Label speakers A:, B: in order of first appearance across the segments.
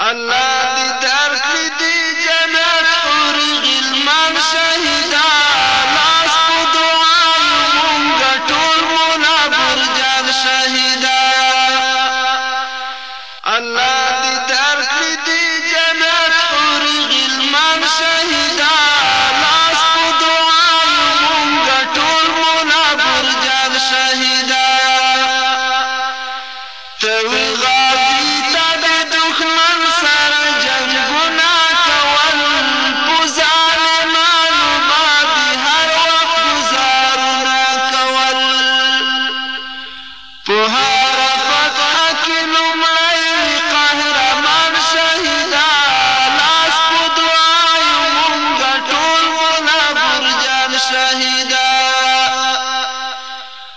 A: الله دی درکړی دی جنت حوری غلمان شهیدا لاس په دعا یو مونږ ټول مولا برجان شهیدا الله دی درکړی دی جنت حوری غلمان شهیدا لاس په دعا یو مونږ ټول مولا برجان شهیدا. تل غازی ته د دښمن سره جنګونه کول په ظالمانو باندی هر وخت ګوزارونه کول په هره فتحه کی لومړی وی قهرمان شهیده لاس په دعا یو مونږ ټول ملا برجان شهیده.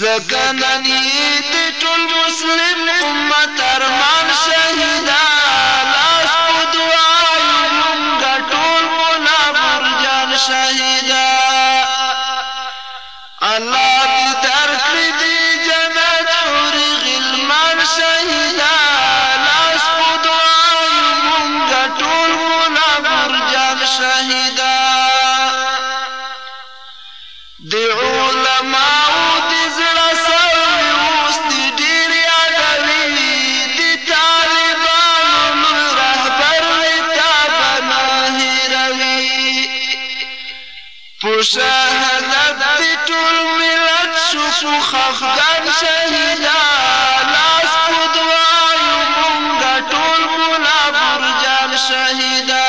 A: ځکه نن یی د ټول مسلم امت ارمان شهیده لاس په دعا یو مونږه ټول مولا مرجان شهیده الله دی درکړي دی جنت حور غلمان شهیده لاس په دعا یو مونږه ټول مولا مرجان شهیده د علماو د زړه سوي اوس دي ډير يادوي د طالبانو لوی رهبر مي تا به نه هيروي په شهادت د ټول ملت شو خو خفګان شهيدا لاس په دعا يو مونږ ټول ملا برجان شهيدا.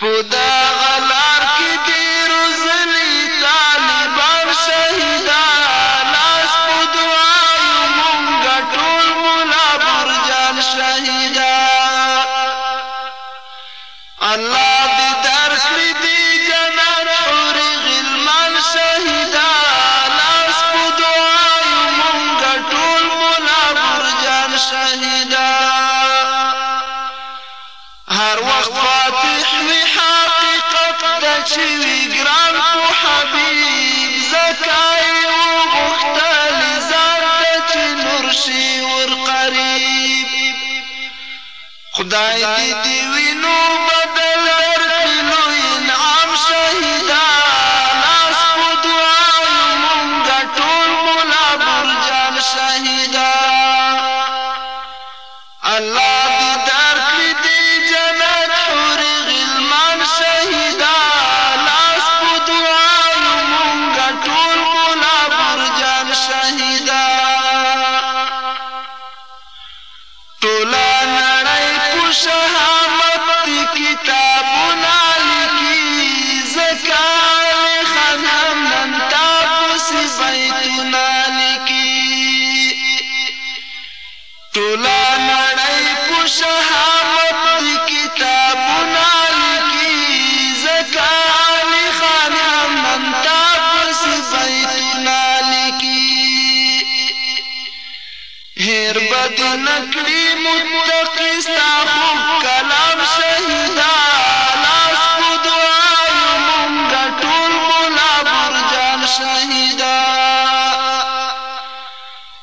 A: په دغه لار کې ډېرو ځلي طالبان شهیدان لاس په دعا یو مونږ ټول ملا برجان شهیدا الله دې درکړي دې جنت حورې غلمان شهیدا لاس په دعا یو مونږ ټول ملا برجان شهیدا هر وخت فاتح وی حقیقت ته چی وی ګران په حبیب زکا یی وغوښتل ځان ته چی نور شی ور قریب خدای دی دی وینو بدل درکړي لوی انعام شهیدا لاس په دعا یو مونږه ټول مولا برجان شهیدا الله دی درکړی دی جنت حوری غلمان شهیدا لاس په دعا یو مونږ ټول مولا برجان شهیدا ټولا نړی په شهامت دی کتابونه لیکی زکا علی خان هم نن تا پسی بیتونه لیکی ټوله نړۍ په شهامت دي کتابونه لیکي ځکه علي خان هم نن تا پسې بیتونه لیکي هېر به دې نه کړي متقي ستا خوږ کلام شهیدا لاس په دعا یو مونږه ټول ملا برجان شهیدا